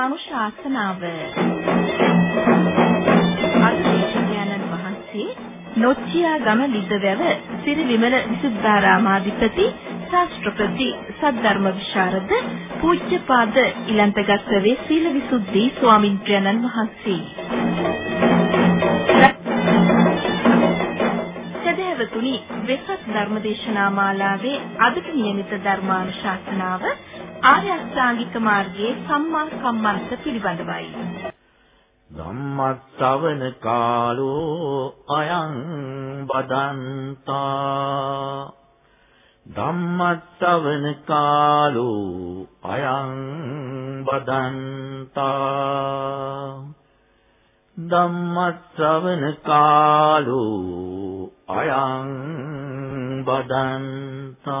ධර්මානුශාසනාව අධිශාසනයන්න් වහන්සේ නොච්චියා ගම ලිද්දවැව සිරි විමල විසුද්ධාරාමාධිපති ශාස්ත්‍රපති සද්ධර්ම විශාරද පූජ්‍යපාද ඉලන්තගස්සවේ සීල විසුද්ධි ස්වාමින්ද්‍රයන්න් වහන්සේ. සදහවතුනි වෙසක් ධර්මදේශනා මාලාවේ අදට නියමිත ධර්මානුශාසනාව ආර්ය අෂ්ටාංගික මාර්ගයේ සම්මා සම්මන්ත පිළිබඳවයි. ධම්මස්සවන කාලෝ අයං බදන්තා. ධම්මස්සවන කාලෝ අයං බදන්තා. ධම්මස්සවන කාලෝ අයං බදන්තා.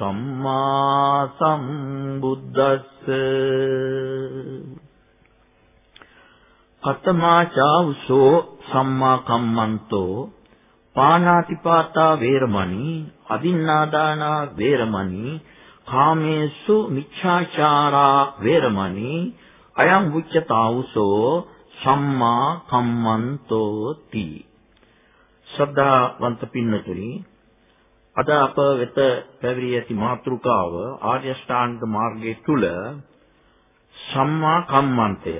සම්මා සම්බුද්දස්ස කතමා චාවුසෝ සම්මා කම්මන්තෝ පාණාතිපාතා වේරමණී අදින්නාදානා වේරමණී කාමේසු මිච්ඡාචාරා වේරමණී අයං උච්චතාවුසෝ සම්මා කම්මන්තෝති. ශ්‍රද්ධාවන්ත පින්නතුනි අද අප වෙත පැවිදි ඇති මාතෘකාව ආර්ය ශ්‍රාන්ත මාර්ගයේ තුල සම්මා කම්මන්තය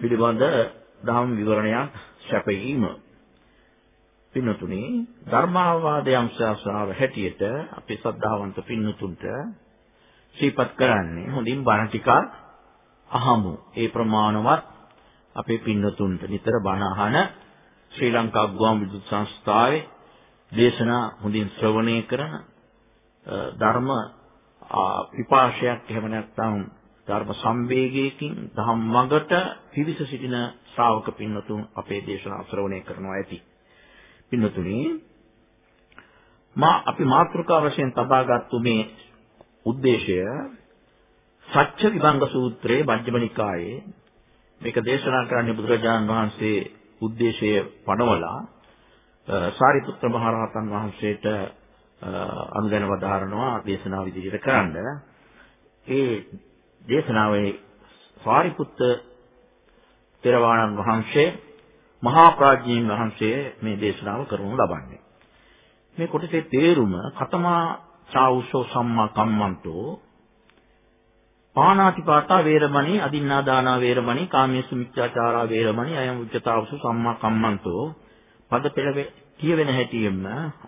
පිළිබඳ දහම් විවරණයක් සැපයීම පින්නතුනි ධර්මාවාදයේ අංශාසාව හැටියට අපේ සද්ධාවන්ත පින්නතුන්ට ශ්‍රීපත් කරන්නේ හොඳින් බණ ටිකක් අහමු. ඒ ප්‍රමාණවත් අපේ පින්නතුන්ට නිතර බණ අහන ශ්‍රී ලංකා ගුවන් විදුලි සංස්ථාවේ දේශනා හොඳින් ශ්‍රවණය කරන ධර්ම පිපාශයක් එහෙම නැත්නම් ධර්ම සංවේගයකින් ධම් මඟට පිවිස සිටින ශ්‍රාවක පින්නතුන් අපේ දේශනා ශ්‍රවණය කරනවා ඇති. පින්නතුනි මා අපි මාත්‍රිකා වශයෙන් තබාගත්තු මේ ಉದ್ದೇಶය සත්‍ය විභංග සූත්‍රයේ මජ්ක්‍ධිමනිකායේ මේක දේශනා කරන්නේ බුදුරජාණන් වහන්සේ ಉದ್ದೇಶයේ පනවලා සාරිපුත්‍ර මහ රහතන් වහන්සේට අනුදැන වදාරනවා දේශනාව විදිහට කරන්න. ඒ දේශනාවේ සාරිපුත්‍ර තෙරවාණන් වහන්සේ මහා ප්‍රඥීන් වහන්සේ මේ දේශනාව කරනු ලබන්නේ. මේ කොටසේ තේරුම කතමා චාඋසෝ සම්මා කම්මන්තෝ පාණාතිපාතා වේරමණී අදින්නාදානා වේරමණී කාමයේසු මිච්ඡාචාරා වේරමණී අයං උච්චතාවසු සම්මා කම්මන්තෝ පද පෙළ කියවෙන හැටියෙම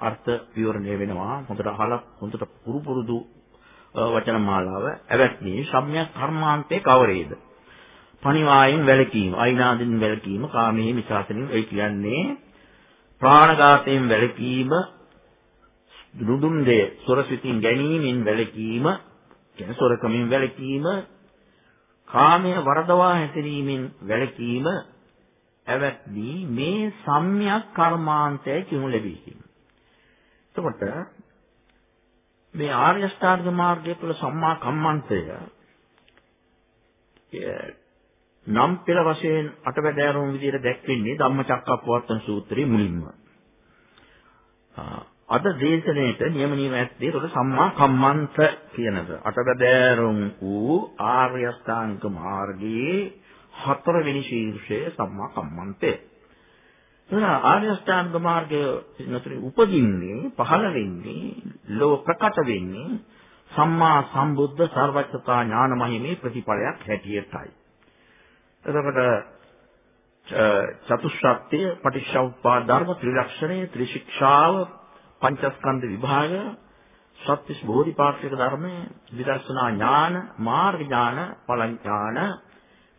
අර්ථ විවරණය වෙනවා. හොඳට අහලා හොඳට පුරු පුරුදු වචන මාලාව. ඇවැත්නි සම්‍යක් කර්මාන්තේ කවරේද? පණිවායෙන් වැළකීම, අයිනාදින් වැළකීම, කාමයේ මිසාසනින් ඒ කියන්නේ ප්‍රාණඝාතයෙන් වැළකීම, දුදුම් දෙය සොරසිතින් ගැනීමෙන් වැළකීම, කියන්නේ සොරකමින් වැළකීම, කාමයේ වරදවා හැසිරීමෙන් වැළකීම ඇවැත්දී මේ සම්‍යක් කර්මාන්තය කිනු ලැබී එතකොට මේ ආර්ය අෂ්ටාංග මාර්ගය තුළ සම්මා කම්මන්තය නම් පෙළ වශයෙන් අටවැදෑරුම් විදිහට දැක්වෙන්නේ ධම්මචක්කප්පවත්තන සූත්‍රයේ මුලින්ම. අද දේශනාවට නියම නියම ඇත්තේ උඩ සම්මා කම්මන්ත කියනද අටවැදෑරුම් වූ ආර්ය අෂ්ටාංග මාර්ගයේ හතරවෙනි ශීර්ෂය සම්මා කම්මන්තය. එතන ආර්ය අෂ්ටාංග මාර්ගය නතර උපදින්නේ පහළ වෙන්නේ ලෝ ප්‍රකට වෙන්නේ සම්මා සම්බුද්ධ සර්වඥතා ඥාන මහිමේ ප්‍රතිඵලයක් හැටියටයි. එතකොට චතුස්සත්‍ය පටිච්චසමුප්පාද ධර්ම ත්‍රිලක්ෂණය ත්‍රිශික්ෂාව පංචස්කන්ධ විභාග සත්‍විස් බෝධිපාක්ෂික ධර්මයේ විදර්ශනා ඥාන මාර්ග ඥාන ඵල ඥාන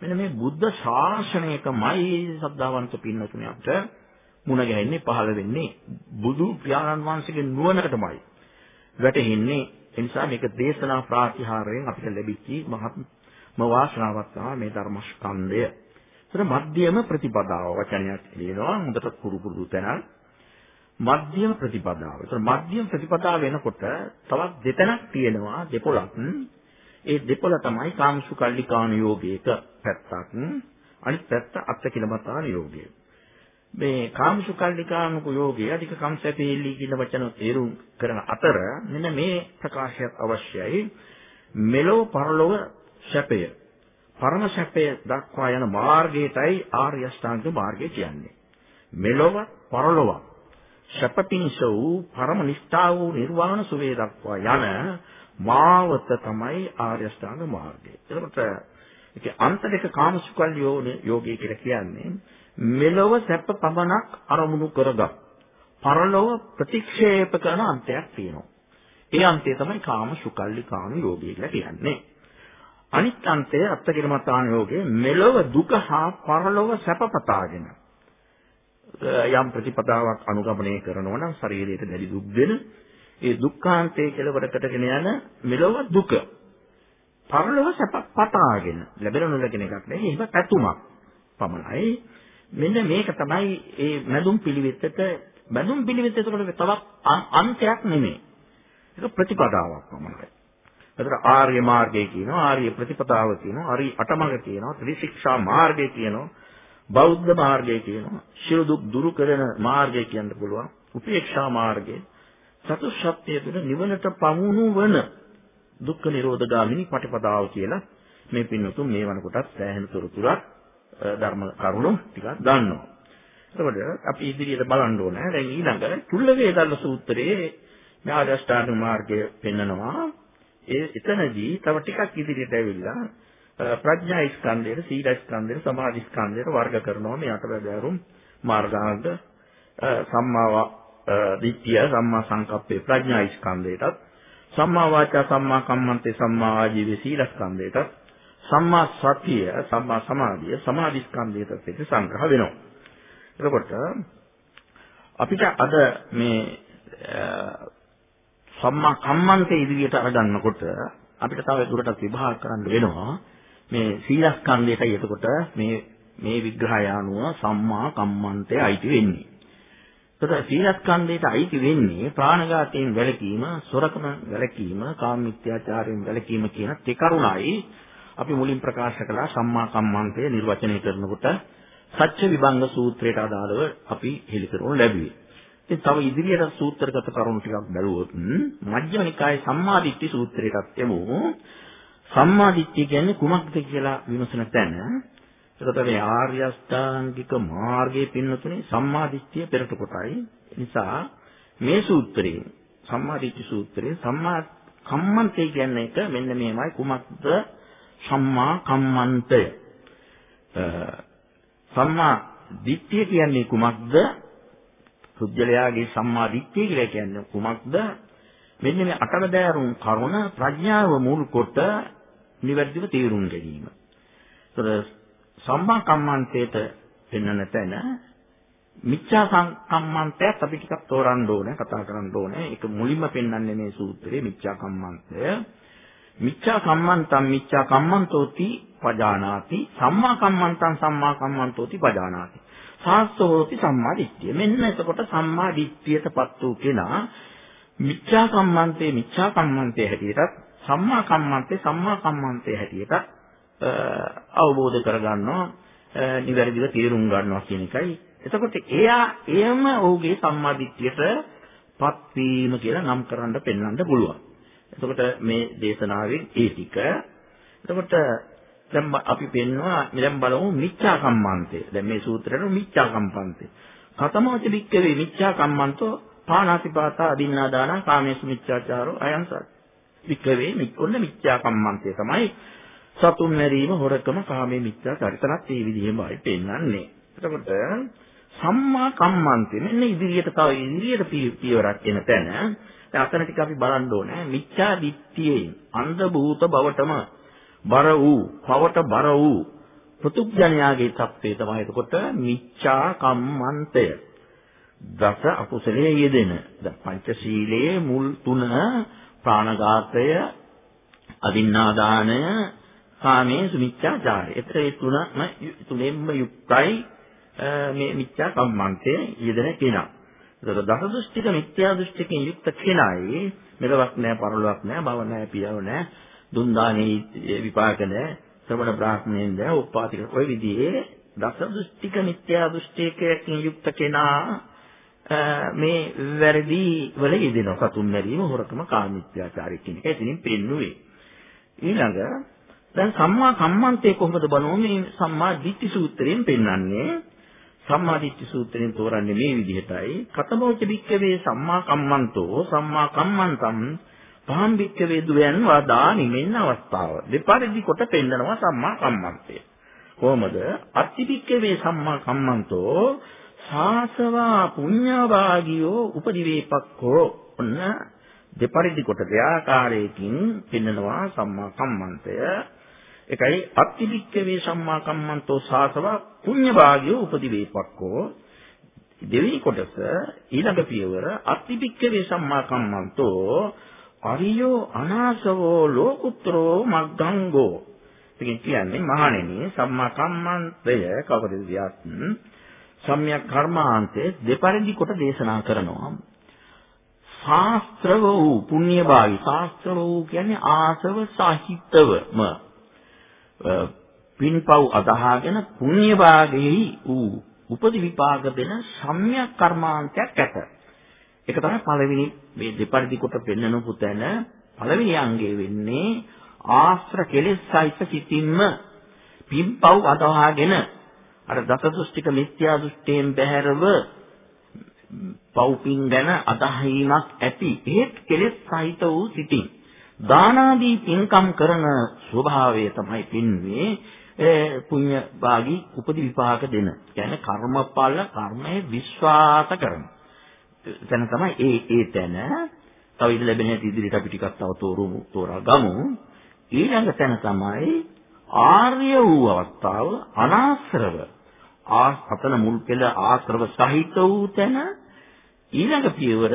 මෙන්න මේ බුද්ධ ශාසනයකමයි සද්ධාවන්ත පින්නතුණිය අපිට මුණ ගැහෙන්නේ පහළ වෙන්නේ බුදු පියාණන් වහන්සේගේ නුවණකටමයි වැටෙන්නේ ඒ නිසා මේක දේශනා ප්‍රාතිහාරයෙන් අපිට ලැබිච්ච මහත් වාසනාවක් තමයි මේ ධර්මස්කන්ධය. ඒතර මධ්‍යම ප්‍රතිපදාව වචනයක් කියනවා හොඳට කුරු කුරු තැනක්. මධ්‍යම ප්‍රතිපදාව. ඒතර මධ්‍යම ප්‍රතිපදාව වෙනකොට තවත් දෙතැනක් තියෙනවා දෙපොළක්. ඒ දෙපොළ තමයි කාමසුකල්ලිකාන යෝගයක පැත්තක්. අනිත් පැත්ත අත්කිලමතාන යෝගය. මේ කාමසුකල්ලිකානුක යෝගය අධික කම්සැපේලි කියන වචන තේරුම් කරන අතර මෙන්න මේ ප්‍රකාශයක් අවශ්‍යයි. මෙලෝ පරලොව සැපය. පරම සැපය දක්වා යන මාර්ගයටයි ආර්ය අෂ්ටාංග මාර්ගය කියන්නේ. මෙලොව පරලොව සැපපිනිස වූ පරම නිෂ්ඨා වූ නිර්වාණ සුවේ දක්වා යන මාවත තමයි ආර්ය අෂ්ටාංග මාර්ගය. එතකොට ඒකේ අන්ත දෙක කාමසුකල් යෝගය කියලා කියන්නේ මෙලොව සැප පමණක් අරමුණු කරගත් පරලොව ප්‍රතික්ෂේප කරන අන්තයක් තියෙනවා. ඒ අන්තය තමයි කාම සුකල්ලි කාම යෝගය කියලා කියන්නේ. අනිත් අන්තය අත්කිරමතාන යෝගයේ මෙලොව දුක හා පරලොව සැප පතාගෙන යම් ප්‍රතිපදාවක් අනුගමනය කරනවා නම් ශරීරයට දැඩි දුක් දෙන ඒ දුක්ඛාන්තයේ කෙලවරකටගෙන යන මෙලොව දුක. පරලොව සැප පතාගෙන ලැබෙන නොලැබෙන එකක් නෙවෙයි ඒක පැතුමක් පමණයි. මෙන්න මේක තමයි ඒ මැදුම් පිළිවෙතට මැදුම් පිළිවෙත එතකොට තවත් අන්තයක් නෙමෙයි. ඒක ප්‍රතිපදාවක් පමණයි. එතකොට ආර්ය මාර්ගය කියනවා ආර්ය ප්‍රතිපදාව කියනවා ආර්ය අටමඟ කියනවා ත්‍රිශික්ෂා මාර්ගය කියනවා බෞද්ධ මාර්ගය කියනවා ශිරු දුක් දුරු කරන මාර්ගය කියන්න පුළුවන් උපේක්ෂා මාර්ගය. චතුස්සත්‍ය තුළ නිවනට පමුණු වන දුක්ඛ නිරෝධගාමිනී පටිපදාව කියලා මේ පින්නතුන් මේ වනකොටත් සෑහෙන තොරතුරක් ධර්ම කරුණු ටිකක් දන්නවා. එතකොට අපි ඉදිරියට බලන්න ඕන. දැන් ඊළඟ චුල්ල වේදල්ල සූත්‍රයේ මේ ආදෂ්ඨාන මාර්ගය පෙන්නනවා. ඒ එතනදී තව ටිකක් ඉදිරියට ඇවිල්ලා ප්‍රඥා ස්කන්ධයට, සීල ස්කන්ධයට, සමාධි ස්කන්ධයට වර්ග කරනවා මේ අටවැදෑරුම් මාර්ගාංග සම්මා දිට්ඨිය, සම්මා සංකප්පේ ප්‍රඥා ස්කන්ධයටත්, සම්මා වාචා, සම්මා කම්මන්තේ, සම්මා ආජීවයේ සීල ස්කන්ධයටත්, සම්මා සතිය, සම්මා සමාධිය, සමාධි ස්කන්ධයටත් පිට සංග්‍රහ වෙනවා. එතකොට අපිට අද මේ සම්මා කම්මන්තේ ඉදිරියට අරගන්නකොට අපිට තව දුරටත් විභාග කරන්න වෙනවා මේ සීලස්කන්ධයටයි එතකොට මේ මේ විග්‍රහය අනුව සම්මා කම්මන්තේ අයිති වෙන්නේ. එතකොට සීලස්කන්ධයට අයිති වෙන්නේ ප්‍රාණඝාතයෙන් වැළකීම, සොරකම වැළකීම, කාමමිත්‍යාචාරයෙන් වැළකීම කියන තේ අපි මුලින් ප්‍රකාශ කළා සම්මා කම්මන්තය නිර්වචනය කරනකොට සත්‍ය විභංග සූත්‍රයට අදාළව අපි හෙළි කරනු ලැබුවේ. ඉතින් තව ඉදිරියට සූත්‍රගත කරුණු ටිකක් බැලුවොත් මජ්ක්‍ධිම නිකායේ සම්මාදිට්ඨි සූත්‍රයටත් යමු. සම්මාදිට්ඨිය කියන්නේ කුමක්ද කියලා විමසන තැන එතකොට මේ ආර්ය අෂ්ටාංගික මාර්ගයේ පින්නතුනේ සම්මාදිට්ඨිය පෙරට කොටයි. නිසා මේ සූත්‍රයේ සම්මාදිට්ඨි සූත්‍රයේ සම්මා කම්මන්තේ කියන්නේ එක මෙන්න මේමයි කුමක්ද සම්මා කම්මන්තය. සම්මා දිට්ඨිය කියන්නේ කුමක්ද? සුද්ධලයාගේ සම්මා දිට්ඨිය කියලා කියන්නේ කුමක්ද? මෙන්න මේ අටවැදෑරුම් කරුණ ප්‍රඥාව මුල් කොට නිවැරදිව තේරුම් ගැනීම. ඒතර සම්මා කම්මන්තේට පෙන්වන තැන මිච්ඡා කම්මන්තයත් අපි ටිකක් තෝරන්න ඕනේ කතා කරන්න ඕනේ. ඒක මුලින්ම පෙන්වන්නේ මේ සූත්‍රයේ මිච්ඡා කම්මන්තය. මිච්ඡා කම්මන්තම් මිච්ඡා කම්මන්තෝති පජානාති සම්මා කම්මන්තම් සම්මා කම්මන්තෝති පජානාති. සාස්සෝති සම්මා දිට්ඨිය. මෙන්න එතකොට සම්මා දිට්ඨියටපත් වූ කෙනා මිච්ඡා කම්මන්තේ මිච්ඡා කම්මන්තේ හැටියටත් සම්මා කම්මන්තේ සම්මා කම්මන්තේ හැටියටත් අවබෝධ කරගන්නවා නිවැරදිව තේරුම් ගන්නවා කියන එකයි. එතකොට එයා එයම ඔහුගේ සම්මාදිට්ඨියට පත්වීම කියලා නම් කරන්න පෙන්වන්න පුළුවන්. එතකොට මේ දේශනාවෙන් ඒ ටික එතකොට දැන් අපි පෙන්නවා දැන් බලමු මිච්ඡා කම්මන්තේ. දැන් මේ සූත්‍රයට මිච්ඡා කම්පන්තේ. කතමෝච වික්කවේ මිච්ඡා කම්මන්තෝ පානාතිපාතා අදින්නා දාන කාමේසු මිච්ඡාචාරෝ අයංසත්. වික්කවේ ඔන්න මිච්ඡා කම්මන්තේ තමයි සතුන් මැරීම හොරකම කාමයේ මිත්‍යාචරිතනත් මේ විදිහෙමයි පෙන්වන්නේ. එතකොට සම්මා කම්මන්තේ මෙන්න ඉදිරියට තව ඉදිරියට පියවරක් එන තැන දැන් අතන ටික අපි බලන්න ඕනේ මිච්ඡා දිට්ඨියෙන් අන්ධ භූත බවටම බර වූ පවට බර වූ පෘතුග්ජනයාගේ தත්ත්වය තමයි එතකොට මිච්ඡා කම්මන්තය දස අකුසලයේ යෙදෙන පංචශීලයේ මුල් තුන ප්‍රාණඝාතය අදින්නාදානය කාමයේ සුමිච්ඡාචාරය. ඒතර ඒ තුනම තුනෙන්ම යුක්තයි මේ මිච්ඡා කම්මන්තේ යෙදෙන කෙනා. ඒතර දස දෘෂ්ටික මිත්‍යා දෘෂ්ටිකෙන් යුක්ත කෙනායි මෙලවක් නැහැ, පරලොවක් නැහැ, භව නැහැ, පියව නැහැ, දුන් දානේ විපාක නැහැ, ශ්‍රමණ බ්‍රාහ්මණයෙන් නැහැ, උපාතික ඔය විදිහේ දස දෘෂ්ටික මිත්‍යා දෘෂ්ටිකයෙන් යුක්ත කෙනා මේ වැරදි වල යෙදෙනවා. සතුන් මැරීම, හොරකම, කාමීත්‍යාචාරය කියන එක එතනින් පෙන්නුවේ. ඊළඟ දැන් සම්මා කම්මන්තේ කොහොමද බලන්නේ සම්මා දිට්ඨි සූත්‍රයෙන් පෙන්වන්නේ සම්මා දිට්ඨි සූත්‍රයෙන් තෝරන්නේ මේ විදිහටයි. කතමෝච බික්කවේ සම්මා කම්මන්තෝ සම්මා කම්මන්තම් පහම් බික්කවේ දුයන් වදා නිමෙන්න අවස්ථාව. දෙපරිදි කොට පෙන්නනවා සම්මා කම්මන්තය. කොහොමද? අත්ති බික්කවේ සම්මා කම්මන්තෝ සාසවා පුඤ්ඤාභාගියෝ උපදිවේපක්ඛෝ. ඔන්න දෙපරිදි කොට දෙආකාරයකින් පෙන්නනවා සම්මා කම්මන්තය. එකයි අත්තිවික්කවේ සම්මා කම්මන්තෝ සාසවා පුඤ්ඤ භාගියෝ උපදිවේපක්කෝ දෙවෙනි කොටස ඊළඟ පියවර අත්තිවික්කවේ සම්මා කම්මන්තෝ අරියෝ අනාසවෝ ලෝකුත්‍රෝ මග්ගංගෝ. ඉතින් කියන්නේ මහණෙනි සම්මා කම්මන්තය කවදද සම්‍යක් කර්මාන්තේ දෙපරිදි කොට දේශනා කරනවා. ශාස්ත්‍රව වූ පුණ්‍ය භාගී ශාස්ත්‍රව වූ කියන්නේ ආසව සහිතවම. පින්පව් අදහාගෙන පුණ්‍ය භාගයේ වූ උපදි විපාක දෙන සම්‍යක් කර්මාන්තයක් ඇත. ඒක තමයි පළවෙනි මේ දෙපරිදි කොට පෙන්වන පුතන පළවෙනි අංගය වෙන්නේ ආශ්‍ර කෙලෙස් සහිත සිතින්ම පින්පව් අදහාගෙන අර දස දෘෂ්ටික මිත්‍යා දෘෂ්ටියෙන් බැහැරව පව්පින් ගැන අදහීමක් ඇති ඒත් කෙලෙස් සහිත වූ සිතින් දානාදී පින්කම් කරන ස්වභාවය තමයි පින්වේ පුණ්‍ය භාගී උපදි විපාක දෙන. කියන්නේ කර්මඵල කර්මයේ විශ්වාස කරන. එතන තමයි ඒ ඒ තැන තව ඉඳ ලැබෙන හැටි ඉදිරියට අපි ටිකක් තව තෝරමු තෝරා ගමු. ඊළඟ තැන තමයි ආර්ය වූ අවස්ථාව අනාශ්‍රව. ආස්තන මුල් පෙළ ආශ්‍රව සහිත වූ තැන ඊළඟ පියවර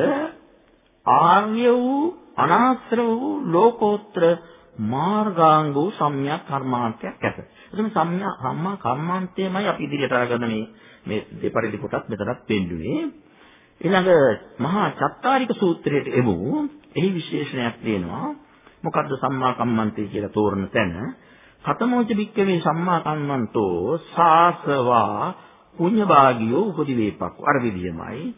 ආර්ය වූ අනාශ්‍රව වූ ලෝකෝත්තර මාර්ගාංග වූ සම්‍යක් කර්මාන්තයක් ඇත. එතන සම්‍යා සම්මා කර්මාන්තයමයි අපි ඉදිරියට අරගෙන මේ මේ දෙපරිදි කොටස් මෙතනත් පෙන්නුවේ. ඊළඟ මහා චත්තාරික සූත්‍රයට එමු. එහි විශේෂණයක් තියෙනවා. මොකද්ද සම්මා කම්මන්තය කියලා තෝරන තැන? කතමෝච භික්කවේ සම්මා කම්මන්තෝ සාසවා පුඤ්ඤභාගියෝ උපදිවේපක්. අර විදියමයි.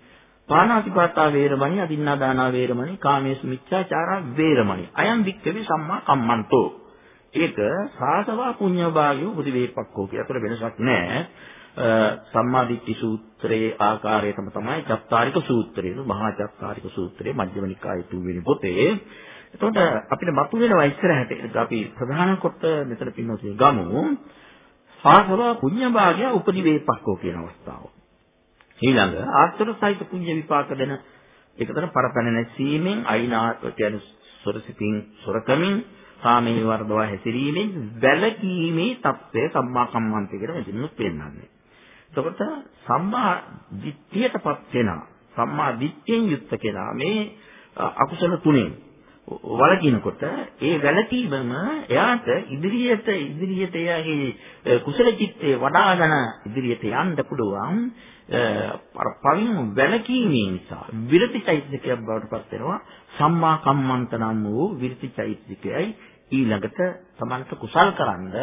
පාණාතිපාතා වේරමණී අදින්නා දානා වේරමණී කාමේසු මිච්ඡාචාරා වේරමණී. අයම් වික්කවේ සම්මා කම්මන්තෝ. ඒක සාසවා පුඤ්ඤභාගිය උපදිවේපක්කෝ කියලා. අතර වෙනසක් නැහැ. සම්මා දිට්ඨි සූත්‍රයේ ආකාරයටම තමයි චත්තාරික සූත්‍රය. මහා චත්තාරික සූත්‍රයේ. මජ්ක්‍ධිම නිකායේ තුන්වෙනි පොතේ. එතකොට අපිට මතුවෙනවා ඉස්සරහට. අපි ප්‍රධාන කොට මෙතන පින්නොත් ගමු. සාසවා පුඤ්ඤභාගිය උපදිවේපක්කෝ කියන අවස්ථාව. ඊළඟ ආස්තර සහිත පුණ්‍ය විපාක දෙන එකතර පරපැන නැසීමෙන් අයිනා කියන සොරසිතින් සොරකමින් කාමයේ වර්ධව හැසිරීමෙන් වැළකීමේ தත්ත්වය සම්මා කම්මන්තය කියලා මෙතනත් පෙන්නන්නේ. එතකොට සම්මා දිට්ඨියටපත් වෙනවා. සම්මා දිට්ඨියෙන් යුක්ත කෙනා මේ අකුසල තුනෙන් වලකිනකොට ඒ වැලකීමම එයාට ඉදිරියට ඉදිරියට එයාගේ කුසල චිත්තේ වඩාගෙන ඉදිරියට යන්න පුළුවන් අර පවින් වැලකීමේ නිසා. විරති චෛතසිකයක් බවට පත් වෙනවා. සම්මා කම්මන්ත නම් වූ විරති චෛතසිකයයි ඊළඟට තමන්ට කුසල් කරන්ද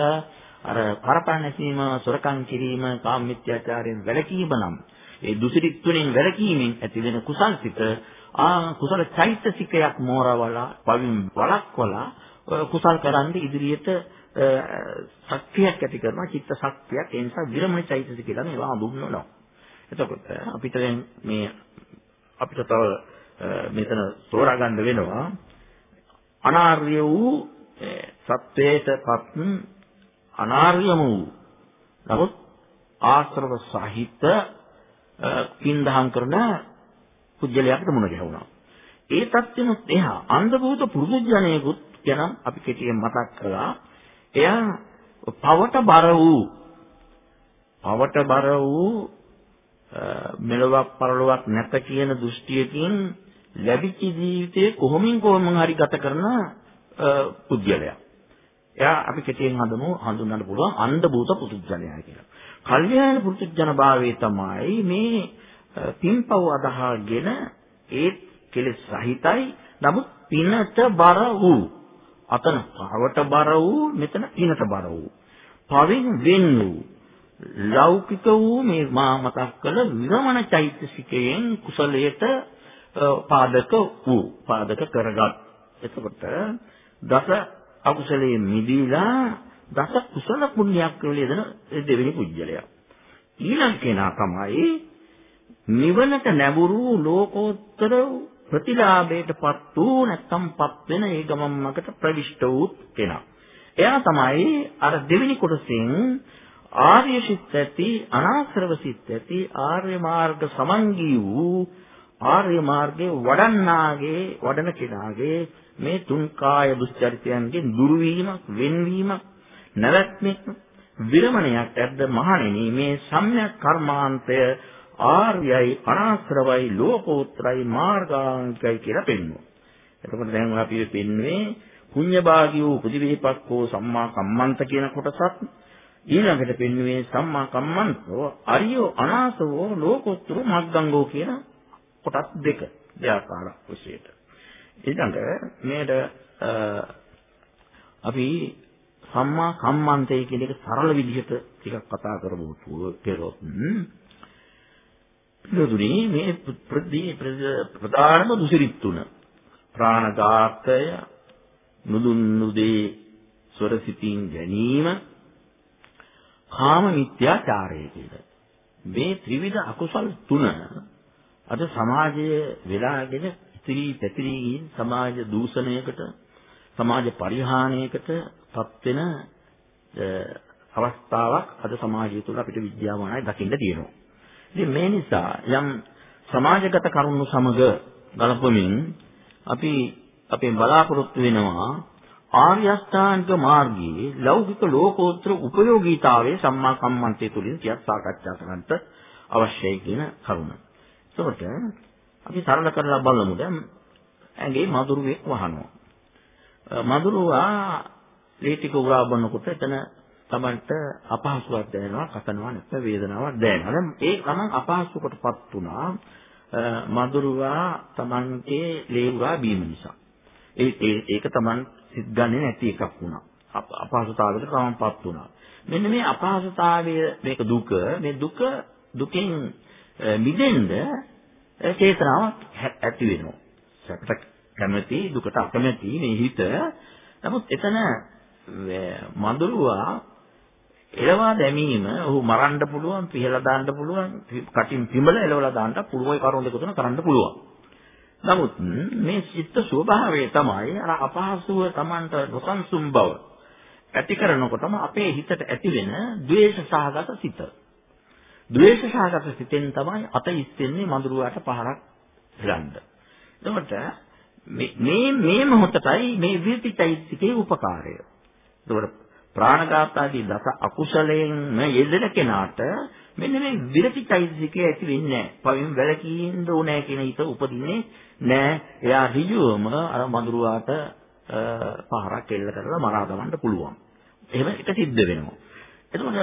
අර කරපණ නැසීම සොරකම් කිරීම කාම මිත්‍යාචාරයෙන් වැළකීම නම් ඒ දුසිරිත් තුنين වැළකීමෙන් ඇතිවෙන කුසල්සිත ආ කුසල චෛතසිකයක් මෝරවලා පවින් වළක්වලා කුසල් කරන්ද ඉදිරියට ශක්තියක් ඇති කරනවා චිත්ත ශක්තියක්. ඒ නිසා විරමණ චෛතසික කියලා මේවා හඳුන්වනවා. එතකොට අපිට දැන් මේ අපිට තව මෙතන තෝරා ගන්න වෙනවා. අනාර්ය වූ සත්වයටපත් අනාර්යම වූ. නමුත් ආශ්‍රව සහිත පින්දහම් කරන පුජ්‍යලයකට මුණ ගැහුණා. ඒ தත්වෙනුත් එහා අන්ධ භූත පුරුදුජණයෙකුත් ගැන අපි කෙටියෙන් මතක් කළා. එයා පවට බර වූ පවට බර වූ මෙලොවක් පරලොවක් නැත කියන දෘෂ්ටියකින් ලැබිච්ච ජීවිතේ කොහොමින් කොහොම හරි ගත කරන පුද්ගලයා. එයා අපි කෙටියෙන් හඳුනු හඳුන්වන්න පුළුවන් අන්ධ භූත පුදුජනයා කියලා. කල්යාණ පුදුජන භාවයේ තමයි මේ පින්පව් අදහාගෙන ඒ කෙලෙස් සහිතයි නමුත් පිනට බර වූ අතන පවට බර වූ මෙතන පිනට බර වූ පවින් වෙන් වූ ලෞකික වූ මේ මා මතක් කළ විරමණ චෛතසිකයෙන් කුසලයට පාදක වූ පාදක කරගත්. එතකොට දස අකුසලයේ මිදීලා දස කුසල පුණ්‍යයක් කියලා දෙන දෙවෙනි පුජ්‍යලයා ඊළඟ කෙනා තමයි නිවනට නැඹුරු ලෝකෝත්තර ප්‍රතිලාභයටපත් වූ නැත්නම්පත් වෙන ඒ ගමන් මකට ප්‍රවිෂ්ඨ වූ කෙනා. එයා තමයි අර දෙවෙනි කොටසෙන් ආර්ය සිත් ඇති අනාශ්‍රව සිත් ඇති ආර්ය මාර්ග සමංගී වූ ආර්ය මාර්ගයේ වඩන්නාගේ වඩන කෙනාගේ මේ තුන් කාය දුස්චරිතයන්ගෙන් දුරු වීමක් වෙන්වීමක් නැවැත්මක් විරමණයක් ඇද්ද මහණෙනි මේ සම්‍යක් කර්මාන්තය ආර්යයි අනාශ්‍රවයි ලෝකෝත්තරයි මාර්ගාංගිකයි කියලා පෙන්වනවා. එතකොට දැන් අපි පෙන්වන්නේ පුඤ්ඤභාගී වූ පුදිවේපක්කෝ සම්මා කම්මන්ත කියන කොටසත් ඊළඟට පෙන්වන්නේ සම්මා කම්මන්තෝ අරියෝ අනාසවෝ ලෝකෝත්තර මග්ගංගෝ කියන කොටස් දෙක දෙආකාර විශේෂයට. ඊළඟ මේට අපි සම්මා කම්මන්තය කියන එක සරල විදිහට ටිකක් කතා කරමු කියලා පිළිතුරේ මේ ප්‍රධානම දුසිරිත් තුන ප්‍රාණඝාතය නුදුන් නුදේ සොරසිතින් ගැනීම කාම මිත්‍යාචාරය කියලා. මේ ත්‍රිවිධ අකුසල් තුන අද සමාජයේ වෙලාගෙන ඉතිරි පැතිරී සමාජ දූෂණයකට සමාජ පරිහානියකට පත් වෙන අවස්ථාවක් අද සමාජය තුළ අපිට විද්‍යාමානයි දකින්න තියෙනවා. ඉතින් මේ නිසා යම් සමාජගත කරුණු සමග ගලපමින් අපි අපේ බලාපොරොත්තු වෙනවා ආර්ය අෂ්ටාංග මාර්ගයේ ලෞකික ලෝකෝත්තර උපයෝගීතාවයේ සම්මා කම්මන්තය තුලින් කියක් සාකච්ඡා කරන්නට අවශ්‍යයි කියන කරුණ. ඒකට අපි සරල කරලා බලමු දැන් ඇඟේ මදුරුවෙක් වහනවා. මදුරුවා ලීටික උරා බනකොට එතන Tamanට අපහසුයක් දැනෙනවා, කතනවා නැත්නම් වේදනාවක් දැනෙනවා. දැන් ඒ Taman අපහසුකටපත් වුණා මధుරවා Tamanගේ ලේවුරා බීම නිසා. ඒ ඒක Taman සිත් ගන්නේ නැති එකක් වුණා. අපහසුතාවයකට Tamanපත් වුණා. මෙන්න මේ අපහසුතාවය මේක දුක, මේ දුක දුකෙන් මිදෙන්න චේතනාවක් ඇති වෙනවා. සැපට කැමති දුකට අකමැති මේ හිත. නමුත් එතන මధుරවා එළවා දැමීම ඔහු මරන්න පුළුවන්, පිහලා දාන්න පුළුවන්, කටින් පිඹල එළවලා දාන්න පුළුවන් කරුණු දෙක තුන කරන්න පුළුවන්. නමුත් මේ චිත්ත ස්වභාවය තමයි අර අපහසුව Tamanට නොසන්සුන් බව ඇති කරනකොටම අපේ හිතට ඇති වෙන ද්වේෂ සහගත සිත. ද්වේෂ සහගත සිතෙන් තමයි අත ඉස්සෙන්නේ මඳුරුවාට පහරක් ගන්න. එතකොට මේ මේ මොහොතයි මේ විපිතයිසිකේ උපකාරය. එතකොට ප්‍රාණඝාත ආදී දස අකුසලයෙන් යෙදෙන කෙනාට මෙන්න මේ විරති චෛතසිකය ඇති වෙන්නේ නැහැ. පවින් වැළකීන්න ඕනේ කියන හිත උපදින්නේ නැහැ. එයා ඍජුවම අර මඳුරුවාට පහරක් එල්ල කරලා මරා දමන්න පුළුවන්. එහෙම එක සිද්ධ වෙනවා. එතකොට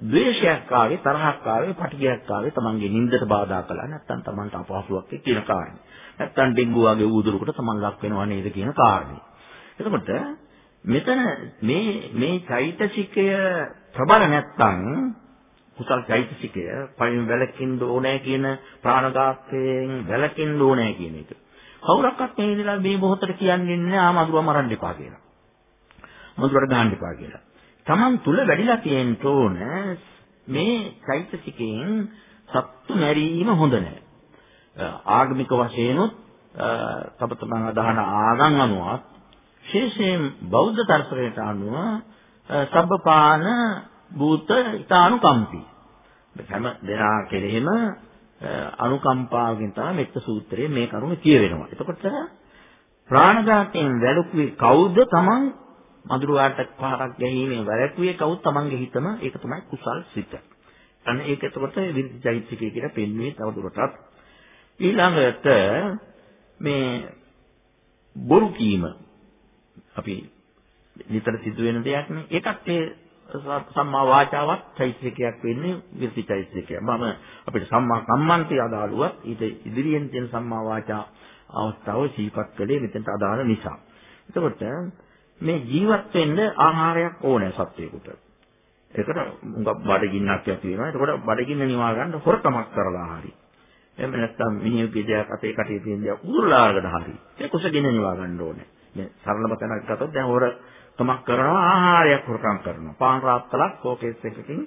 ද්වේෂයක් ආවේ තරහක් ආවේ පටිඝයක් ආවේ තමන්ගේ නිින්දට බාධා කළා නැත්නම් තමන්ට අපහසුාවක් කියන කාරණේ. නැත්නම් ඩෙන්ගු වගේ ඌදුරකට තමන් ලක් වෙනව නේද කියන කාරණේ. එතකොට මෙතන මේ මේ චෛතසිකය ප්‍රබල නැත්තම් කුසල් චෛතසිකය පයින් වැළකින්න ඕනේ කියන ප්‍රාණඝාතයෙන් වැළකින්න ඕනේ කියන එක. කවුරක්වත් මේ ඉඳලා මේ මොහොතට කියන්නේ නැහැ ආ මధుර මරන්න එපා කියලා. මధుරට ගහන්න එපා කියලා. Taman තුල වැඩිලා තියෙන්න ඕන මේ චෛතසිකයෙන් සත්තු මැරීම හොඳ නැහැ. ආගමික වශයෙන්ුත් තම තමන් අදහන ආගම් අනුවත් විශේෂයෙන් බෞද්ධ දර්ශනයට අනුව සබ්බපාන භූත ඊතානුකම්පි. හැම දෙනා කෙරෙහිම අනුකම්පාවකින් තමයි මෙත්ත සූත්‍රයේ මේ කරුණ කියවෙනවා. එතකොට ප්‍රාණඝාතයෙන් වැළකුවේ කවුද? Taman මధుරවාට පහරක් ගැනීමෙන් වැළකුවේ කවුද? Tamanගේ හිතම ඒක තමයි කුසල් සිත. අන්න ඒක එතකොට විරිති චෛත්‍යකය කියලා පෙන්වන්නේ තවදුරටත් ඊළඟට මේ බොරු කීම අපි නිතර සිදුවෙන දෙයක් නේ. ඒකත් ඒ සම්මා වාචාවත් චෛත්‍යකයක් වෙන්නේ විරති චෛත්‍යකය. මම අපිට සම්මා කම්මන්තය අදාළුව ඊට ඉදිරියෙන් තියෙන සම්මා වාචා අවස්ථාව සීපත් කළේ මෙතනට අදාළ නිසා. එතකොට මේ ජීවත් වෙන්න ආහාරයක් ඕනේ සත්වයකට. ඒකට මුගක් බඩගින්නක් ඇති වෙනවා. එතකොට බඩගින්න නිවා ගන්න හොරකමක් කරලා හරි. එහෙම නැත්නම් මිනිහෙකුගේ දෙයක් අතේ කටේ තියෙන දේක් උදුරලාගෙන හරි. ඒ කුසගින්න නිවා ගන්න ඕනේ. මේ සරලම තැනක් ගත්තොත් දැන් හොරකමක් කරනවා ආහාරයක් හොරකම් කරනවා. පාන් රාත්තලක් කෝකේස් එකකින්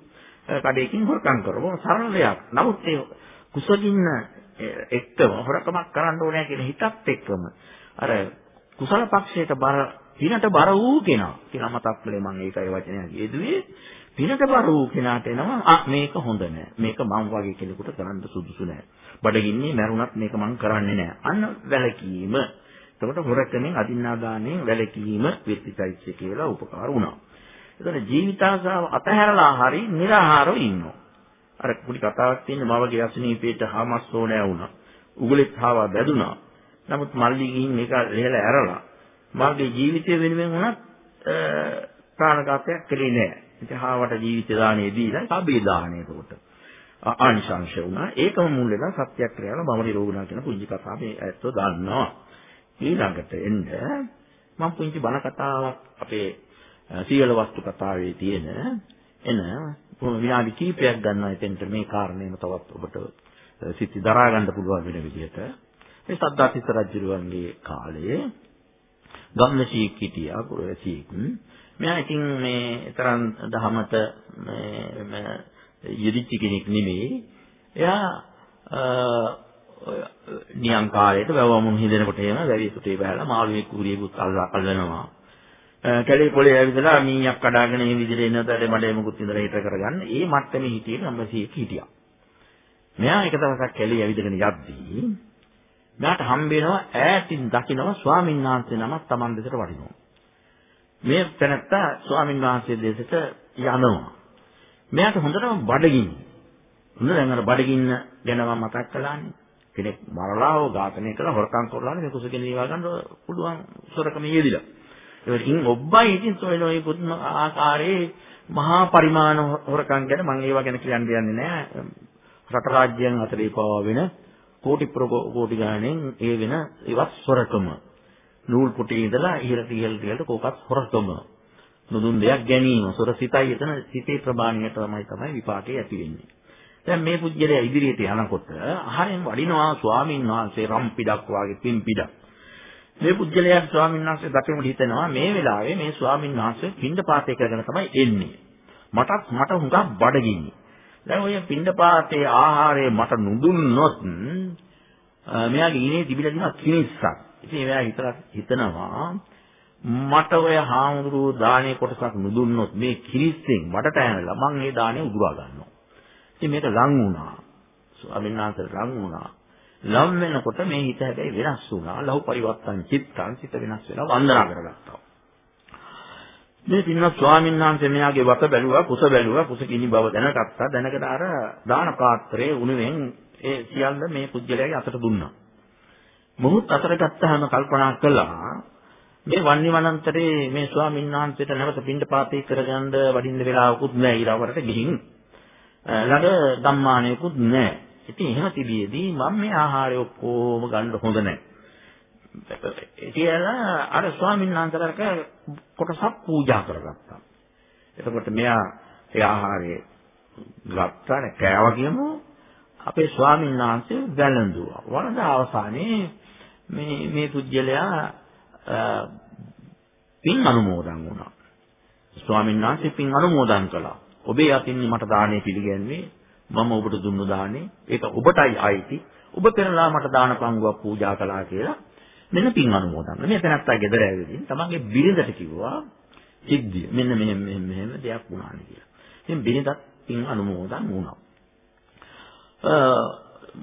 කඩේකින් හොරකම් කරනවා. සරල දෙයක්. නමුත් ඒ කුසගින්න එක්කම හොරකමක් කරන්න ඕනේ කියන හිතත් එක්කම අර කුසල පක්ෂයට බර පිනට බර වූ කෙනා කියලා මතක් කළේ මම ඒකයි වචනය යෙදුවේ පිනට බර වූ කෙනාට එනවා ආ මේක හොඳ නෑ මේක මං වගේ කෙනෙකුට කරන්න සුදුසු නෑ බඩගින්නේ මැරුණත් මේක මං කරන්නේ නෑ අන්න වැලකීම එතකොට හොරකමින් අදින්නාදානෙන් වැලකීම වෙත්තිචෛත්‍ය කියලා උපකාර වුණා එතකොට ජීවිතාසාව අතහැරලා හරි निराහාරව ඉන්නවා අර කුඩි කතාවක් තියෙන මවගේ අසනීපේට හාමස් ඕනෑ වුණා උගලෙත් හාවා බැදුනා නමුත් මල්ලි ගිහින් මේක ලෙහෙලා ඇරලා මගේ ජීවිතය වෙනුවෙන් උනත් ප්‍රාණඝාතයක් කළේ නෑ. ඉතින් හාවට ජීවිත දාණය දීලා සබේ දාණය කොට. ආනිශංශ වුණා. ඒකම මුල් වෙලා සත්‍යක්‍රියාවල බව නිරෝගුණා කියන පුංචි කතාව මේ ඇත්තෝ දන්නවා. ඊළඟට එන්න මම පුංචි බණ කතාවක් අපේ සීල වස්තු කතාවේ තියෙන එන විනාඩි කිහිපයක් ගන්නවා එතෙන්ට මේ කාරණේම තවත් ඔබට සිත් දරා ගන්න පුළුවන් වෙන විදිහට මේ සද්දාතිස්ස රජුරුවන්ගේ කාලයේ ගම්මසීක් හිටියා පුරවැසියෙක්. මෙයා ඉතින් මේ තරම් දහමට මේ යෙදිච්ච කෙනෙක් නෙමෙයි. එයා නියම් කාලයට වැවමුන් හිදෙනකොට එහෙම වැවිය සුටේ බහලා මාළුවේ කුරියෙකුත් අල්ලනවා. කැලේ පොලේ ඇවිදලා මීයක් කඩාගෙන මේ විදිහට එනතට මඩේ මුකුත් ඉඳලා හිට කරගන්න. ඒ මට්ටමේ හිටියේ ගම්මසීක් හිටියා. මෙයා එක දවසක් කැලේ ඇවිදගෙන යද්දී මෙයාට හම්බ වෙනවා ඈතින් දකිනවා ස්වාමීන් වහන්සේ නමක් Taman දෙසට වඩිනවා. මේ තැනත්තා ස්වාමීන් වහන්සේ දෙසට යනවා. මෙයාට හොඳටම බඩගිනි. හොඳ දැන් අර බඩගින්න ගැන මම මතක් කළානේ. කෙනෙක් මරලා හෝ ඝාතනය කළා හොරකම් කරලා මේ කුසගෙන ඉවා ගන්න පුළුවන් සොරකම යෙදිලා. ඒකකින් ඔබ්බයි ඉතින් සොයනෝයි පුදුම ආකාරයේ මහා පරිමාණ හොරකම් ගැන මම ඒවා ගැන කියන්න යන්නේ නැහැ. රට රාජ්‍යයන් අතරේ පවා වෙන කෝටි කෝටි ගාණෙන් ඒ වෙන ඉවත් සොරකම. නූල් පුටේ ඉඳලා ඉහළට ඉහළට ඉහළට කෝකස් හොරකම. නුදුන් දෙයක් ගැනීම සොරසිතයි එතන සිතේ ප්‍රමාණය තමයි තමයි විපාකේ ඇති වෙන්නේ. දැන් මේ පුජ්‍යලයා ඉදිරියට යනකොට අහරෙන් වඩිනවා ස්වාමීන් වහන්සේ රම් පිටක් වාගේ පින් පිටක්. මේ පුජ්‍යලයා ස්වාමීන් වහන්සේ දකිමුට හිතනවා මේ වෙලාවේ මේ ස්වාමීන් වහන්සේ පින්ඩ පාතේ කරගෙන තමයි එන්නේ. මටත් මට හුඟක් බඩගිනි. දැන් ඔය පින්ඩපාතේ ආහාරය මට නුදුන්නොත් මෙයාගේ ඉනේ තිබිලා තියෙන කිනිස්සක්. ඉතින් එයා හිතලා හිතනවා මට ඔය හාමුදුරුවෝ දානේ කොටසක් නුදුන්නොත් මේ කිරිස්සෙන් මටට ඇනලා මං ඒ දානේ උදුරා ගන්නවා. ඉතින් මේක ලං වුණා. ස්වාමීන් වහන්සේට ලං වුණා. ලම් වෙනකොට මේ හිත හැබැයි වෙනස් වුණා. ලහු පරිවර්තන චිත්තං සිත වෙනස් වෙලා වන්දනා කරගත්තා. මේ පින්වත් ස්වාමීන් වහන්සේ මෙයාගේ වත බැලුවා කුස බැලුවා කුස කිනි බව දැනගත්තා දැනගෙන අර දාන පාත්‍රයේ උණුවෙන් ඒ සියල්ල මේ පුජ්‍යලයාගේ අතට දුන්නා. මොහොත් අතට ගත්තාම කල්පනා කළා මේ වන්නි වනන්තරේ මේ ස්වාමීන් වහන්සේට නැවත පින්ඩපාතේ කරගන්න වඩින්න වෙලාවකුත් නැහැ ඊළඟට ගිහින් ළඟ ධම්මානයකුත් නැහැ. ඉතින් එහෙම තිබියදී මම මේ ආහාරය ඔක්කොම ගන්න හොඳ නැහැ. කියලා අර ස්වාමීන් වහන්සේලාට කොටසක් පූජා කරගත්තා. එතකොට මෙයා ඒ ආහාරය ගත්තා නේ කෑවා කියමු අපේ ස්වාමීන් වහන්සේ වැළඳුවා. වළඳ අවසානයේ මේ මේ පුජ්‍යලයා පින් අනුමෝදන් වුණා. ස්වාමීන් වහන්සේ පින් අනුමෝදන් කළා. ඔබේ අතින් මට දාණය පිළිගැන්වේ මම ඔබට දුන්නු දාණය ඒක ඔබටයි අයිති. ඔබ පෙරලා මට දාන පංගුවක් පූජා කළා කියලා මෙන්න පින් අනුමෝදන්. මේ තැනත්තා ගෙදර ඇවිදින් තමන්ගේ බිරිඳට කිව්වා සිද්ධිය. මෙන්න මෙහෙම මෙහෙම මෙහෙම දෙයක් වුණානේ කියලා. ඉතින් බිරිඳත් පින් අනුමෝදන් වුණා.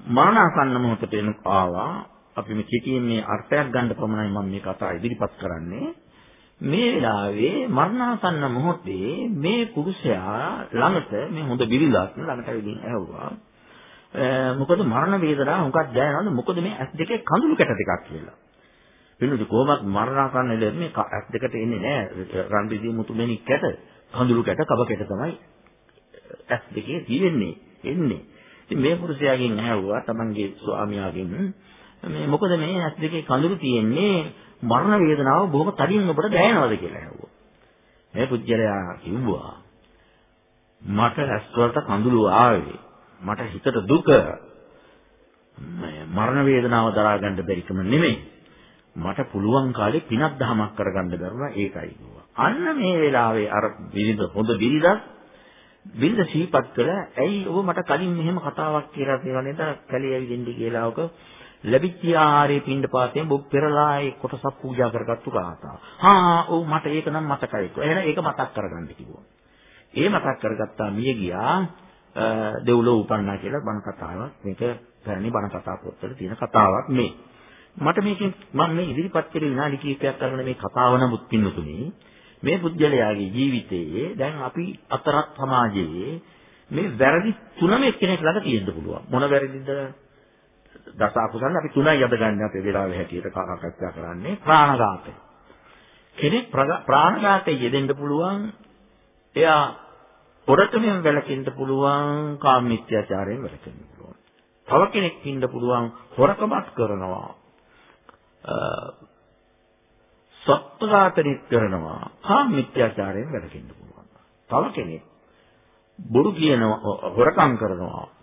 මරණාසන්න මොහොතට එනු ආවා. අපි මේ කෙටියෙන් මේ අර්ථයක් ගන්න පමණයි මම මේ කතාව ඉදිරිපත් කරන්නේ. මේ වෙලාවේ මරණාසන්න මොහොතේ මේ පුරුෂයා ළඟට මේ හොඳ බිරිඳක් ළඟට ඇවිදින් ඇහුවා. මොකද මරණ වේදනාව හුඟක් දැනෙනවද මොකද මේ ඇස් දෙකේ කඳුළු කැට දෙකක් කියලා. පින්නු කොහොමත් මරණාසන්න ලෙඩ මේ ඇස් දෙකට එන්නේ නැහැ. රන් බිසි මුතු මෙනි කැට, කඳුළු කැට, කබ කැට තමයි ඇස් දෙකේ තියෙන්නේ. එන්නේ. ඉතින් මේ පුරුෂයාගෙන් ඇහුවා තමන්ගේ ස්වාමියාගෙන් මේ මොකද මේ ඇස් දෙකේ කඳුළු තියෙන්නේ මරණ වේදනාව බොහොම තදින් ඔබට දැනෙනවද කියලා ඇහුවා. මේ පුජ්‍යලයා කිව්වා මට ඇස් වලට කඳුළු ආවේ. මට හිතට දුක මරණ වේදනාව දරා ගන්න බැරිකම නෙමෙයි. මට පුළුවන් කාලේ පිනක් දහමක් කරගන්න බැරුණා ඒකයි කිව්වා. අන්න මේ වෙලාවේ අර බිරිඳ හොඳ බිරිඳක් බිරිඳ සීපත් කළ ඇයි ඔබ මට කලින් මෙහෙම කතාවක් කියලා තියෙනවා නේද? කැලේ ඇවිදින්න කියලා ඔක ලැබිච්ච ආහාරයේ පින්ඩපාතයෙන් බොක් පෙරලා ඒ කොටසක් පූජා කරගත්තු කාතාව. හා ඔව් මට ඒක නම් මතකයි. එහෙනම් ඒක මතක් කරගන්න කිව්වා. ඒ මතක් කරගත්තා මිය ගියා දෙව්ලොව උපන්නා කියලා බණ කතාවක්. මේක පැරණි බණ කතා පොත්වල තියෙන කතාවක් මේ. මට මේකෙන් මම මේ ඉදිරිපත් කළේ විනාඩි කිහිපයක් අරගෙන මේ කතාව නමුත් පින්නතුනේ මේ පුද්ගලයාගේ ජීවිතයේ දැන් අපි අතරත් සමාජයේ මේ වැරදි තුනම එක්කෙනෙක් ළඟ තියෙන්න පුළුවන්. මොන වැරදිද? දස අකුසල අපි තුනයි අද ගන්න අපේ වෙලාවේ හැටියට කතා කරන්නේ ප්‍රාණඝාතය. කෙනෙක් ප්‍රාණඝාතයේ යෙදෙන්න පුළුවන්. එයා පොරටමෙන් වැළකෙන්න පුළුවන් කාමීත්‍යාචාරයෙන් වැළකෙන්න පුළුවන්. තව කෙනෙක් ඉන්න පුළුවන් හොරකමක් කරනවා. සත්ත්වඝාතනිත් කරනවා. කාමීත්‍යාචාරයෙන් වැළකෙන්න පුළුවන්. තව කෙනෙක් බොරු කියනවා හොරකම් කරනවා.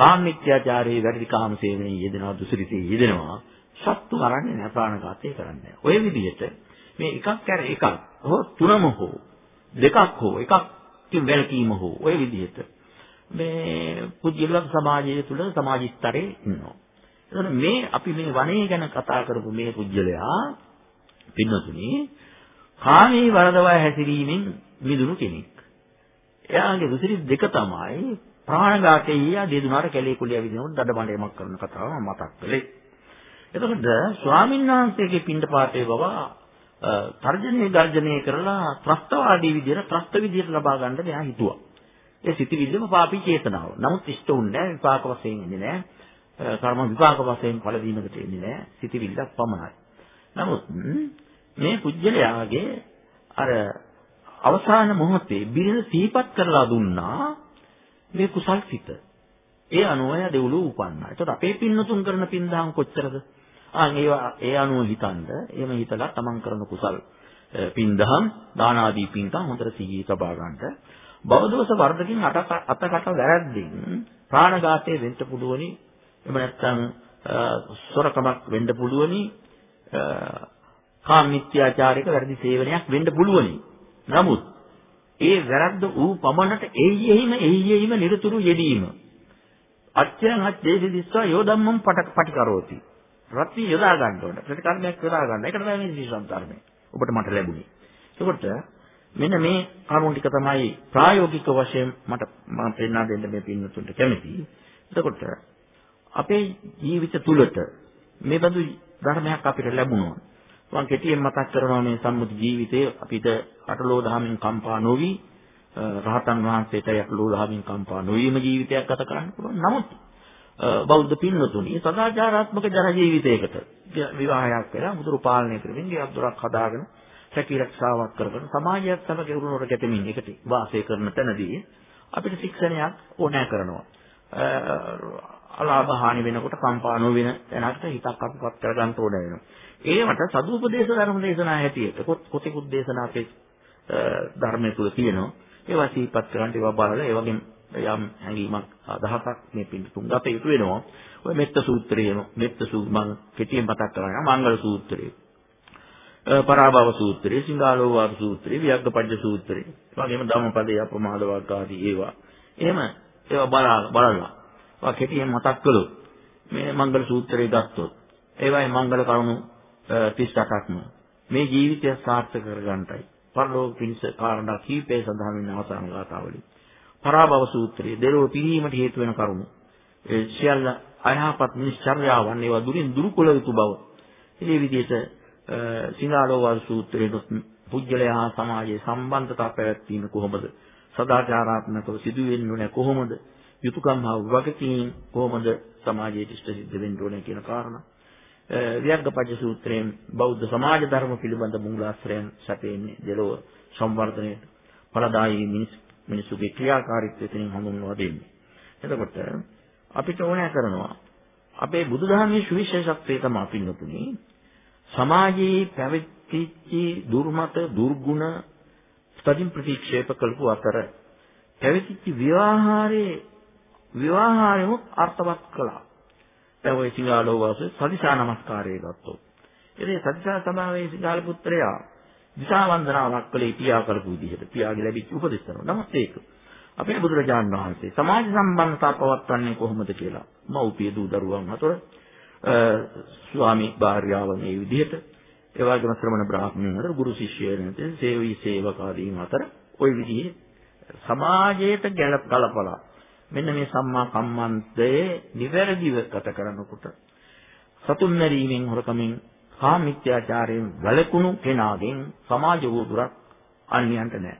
කාමීත්‍යාචාරයේ වැඩි කාම සේවනයේ යෙදෙනවා දුසිරිතේ යෙදෙනවා. සත්තු මරන්නේ නැහැ ප්‍රාණඝාතය කරන්නේ. ඔය විදිහට මේ එකක් කර එකක් හෝ තුනම හෝ දෙකක් හෝ එකක් කින් වැළකීම හෝ ඔය විදිහට මේ පුජ්‍යලක් සමාජය තුළ සමාජ ස්තරේ ඉන්නවා. එතකොට මේ අපි මේ වනයේ ගැන කතා කරපු මේ පුජ්‍යලයා පින්නතුනි කාමී වරදවා හැසිරීමෙන් මිදුණු කෙනෙක්. එයාගේ රුසිරි දෙක තමයි ප්‍රාණඝාතයේ යා දෙදුනාට කැලේ කුලිය විදිනකොට දඩබණ්ඩයමක් කරන කතාව මම මතක් කළේ. එතකොට ස්වාමීන් වහන්සේගේ පින්ඩපාතේ බව තර්ජනීය ගර්ජනය කරලා ත්‍රස්තවාදී විදියට ත්‍රස්ත විදියට ලබා ගන්න මෙයා හිතුවා. ඒ සිටිවිල්ලම පාපී චේතනාව. නමුත් ඉෂ්ට වුණේ නැහැ විපාක වශයෙන් ඉන්නේ නැහැ. කර්ම විපාක වශයෙන් ඵල දීමකට එන්නේ නැහැ. සිටිවිල්ලක් පමණයි. නමුත් මේ පුජ්‍යලයාගේ අර අවසාන මොහොතේ බිරිඳ සිහිපත් කරලා දුන්නා මේ කුසල් සිත. ඒ අනුව එයා දෙව්ලුව උපන්නා. ඒතකොට අපේ පින්නතුන් කරන පින්දාම් කොච්චරද? ආන් ඒවා ඒ අනුව හිතනද එහෙම හිතලා තමන් කරන කුසල් පින්දහම් දාන ආදී පින්කම් හොඳට සිහිය තබා ගන්නට බවදෝෂ වර්ධකින් අතකට වැරද්දින් ප්‍රාණඝාතයේ වෙන්න පුළුවනි එහෙම නැත්නම් සොරකමක් වෙන්න පුළුවනි කාම මිත්‍යාචාරයක වැරදි සේවනයක් වෙන්න පුළුවනි නමුත් ඒ වැරද්ද ඌ පමණට එයියෙහිම එයියෙහිම නිරතුරු යෙදීම. අච්චයන් අච්චේසි දිස්සා යෝධම්මම් පට පටිකරෝති. රත්නි යොදා ගන්න ඕන. ප්‍රතිකර්මයක් යොදා ගන්න. ඒක තමයි මේ විශේෂ ධර්මය ඔබට මට ලැබුණේ. එතකොට මෙන්න මේ කරුණු ටික තමයි ප්‍රායෝගික වශයෙන් මට මම පෙන්වා දෙන්න මේ පින්නතුන්ට කැමතියි එතකොට අපේ ජීවිත තුළට මේ බඳු ධර්මයක් අපිට ලැබුණොත් මම කෙටියෙන් මතක් කරනවා මේ සම්මුති ජීවිතයේ අපිට අටලෝ දහමින් කම්පා නොවි රහතන් වහන්සේට යටලෝ දහමින් කම්පා නොවීම ජීවිතයක් ගත කරන්න පුළුවන්. නමුත් බෞද්ධ පින්වතුනි සදාචාරාත්මක ජන ජීවිතයකට විවාහයක් වෙලා මුදුරු පාලනය කරමින් ගෙයක් දොරක් හදාගෙන සැකී රක්ෂාවක් කරගෙන සමාජයත් සමග උරුණුවර ගැටෙමින් එකට වාසය කරන තැනදී අපිට ශික්ෂණයක් ඕනෑ කරනවා. අලාභ හානි වෙනකොට කම්පා නොවන තැනකට හිතක් අපිපත් කරගන්න ඕන වෙනවා. ඒවට සදුපදේශ ධර්ම දේශනා හැටියට කොතෙකුත් දේශනා අපේ ධර්මයේ තුල තියෙනවා. ඒවා සිහිපත් කරන්න ඒවා බලලා ඒ වගේම යම් හැඟීමක් අදහසක් මේ පිටුතුන් ගත යුතු වෙනවා. ඔය මෙත්ත සූත්‍රයේම මෙත්ත සූ මම කෙටියෙන් මතක් කරනවා මංගල සූත්‍රය. පරාභව සූත්‍රය, සිංහාලෝවාද සූත්‍රය, වියග්ගපජ්ජ සූත්‍රය. ඒ වගේම ධම්මපදයේ අප්‍රමාද වර්ග ආදී ඒවා. එහෙම ඒවා බලලා බලලා ඔය කෙටියෙන් මතක් කළොත් මේ මංගල සූත්‍රය ගත්තොත් ඒවයි මංගල කරුණු 38ක්ම මේ ජීවිතය සාර්ථක කරගන්නටයි. පරලෝක පිණිස කාරණා කීපේ සඳහන් වෙන අවසාන ගාථාවලින්. පරාභව සූත්‍රයේ දෙලොව පිරීමට හේතු වෙන කරුණු. ඒ සියල්ල අයහපත් නිශ්චර්යාවන් ඒවා දුරින් දුරු කළ යුතු බව. මේ විදිහට සිංහාලෝවාද සූත්‍රයේ පුජ්‍යලයා හා සමාජයේ සම්බන්ධතා පැවැත්වීම කොහොමද? සදාචාරාත්මකව සිදුවෙන්නේ නැහැ කොහොමද? යුතුයකම් හා වගකීම් කොහොමද සමාජයට ඉෂ්ට සිද්ධ වෙන්න ඕනේ කියන කාරණා වියග්ගපජ්ජ සූත්‍රයෙන් බෞද්ධ සමාජ ධර්ම පිළිබඳ මූලාශ්‍රයන් සැපෙන්නේ දෙලොව සම්වර්ධනයට ඵලදායී මිනිස් මිනිසුගේ ක්‍රියාකාරීත්වයෙන් හඳුන්වා දෙන්නේ. එතකොට අපිට ඕනෑ කරනවා අපේ බුදුදහමේ සුවිශේෂත්වය තමයි පින්නතුනේ සමාජයේ පැවතිච්ච දුර්මත දුර්ගුණ තදින් ප්‍රතික්ෂේප කළපු අතර පැවතිච්ච විවාහාරයේ විවාහාරෙම අර්ථවත් කළා. දැන් ওই සිංහලෝ වාසයේ සදිසා නමස්කාරය ගත්තොත්. ඉතින් සදිසා සමාවේ සිංහල පුත්‍රයා දිසා වන්දනාවක් කළේ පියා කරපු විදිහට. පියාගේ ලැබිච්ච උපදෙස් කරනවා. නමුත් ඒක අපේ බුදුරජාන් වහන්සේ සමාජ සම්බන්ධතා පවත්වන්නේ කොහොමද කියලා. මව්පිය දූ දරුවන් අතර ස්වාමි භාර්යාව මේ විදිහට ඒ වගේම ශ්‍රමණ බ්‍රාහ්මණයන් අතර ගුරු ශිෂ්‍යයන් අතර සේවී සේවකාදීන් අතර ওই විදිහේ සමාජයට ගැළප කලපලා මෙන්න මේ සම්මා කම්මන්තයේ නිවැරදිව ගත කරනකොට සතුන් මරීමෙන් හොරකමින් කාමීත්‍යාචාරයෙන් වැළකුණු කෙනාගෙන් සමාජ වූදුරක් අන්‍යයන්ට නැහැ.